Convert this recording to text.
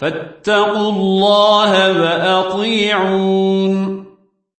فاتقوا الله وأطيعون.